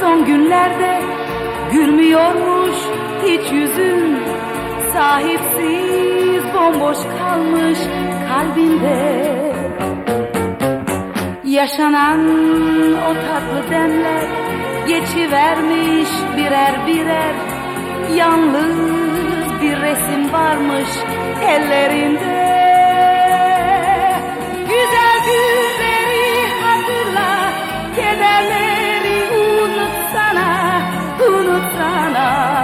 Son günlerde. Gülmüyormuş hiç yüzün. Sahipsiz bomboş kalmış kalbinde. Yaşanan o tatlı demler Geçivermiş birer birer. Yalnız bir resim varmış sana.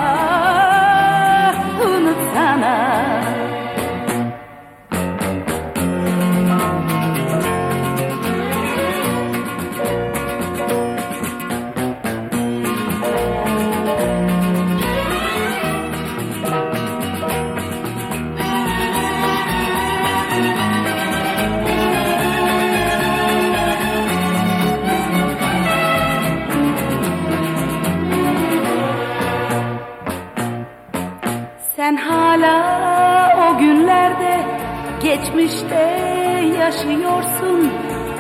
Sen hala o günlerde geçmişte yaşıyorsun.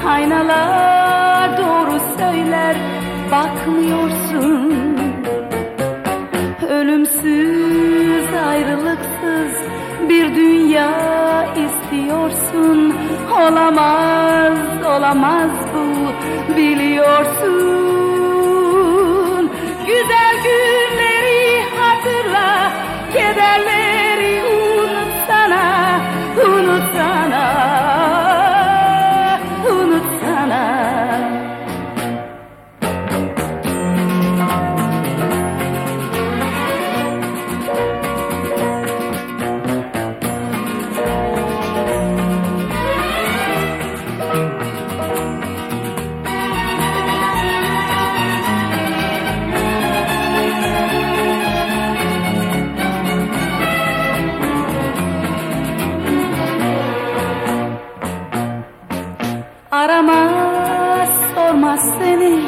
Aynalar doğru söyler bakmıyorsun. Ölümsüz ayrılıksız bir dünya istiyorsun. Olamaz olamaz bu biliyorsun. Güzel günleri seni.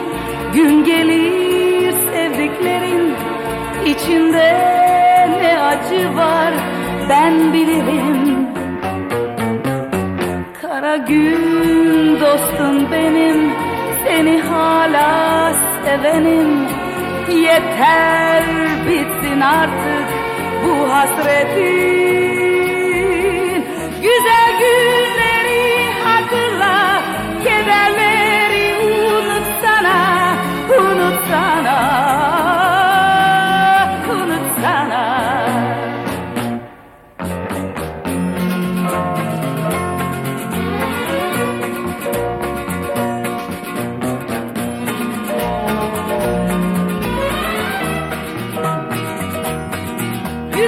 Gün gelir sevdiklerin içinde ne acı var ben bilirim. Kara gün dostum benim Seni hala sevenim. Yeter bitsin artık bu gün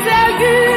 des aigus.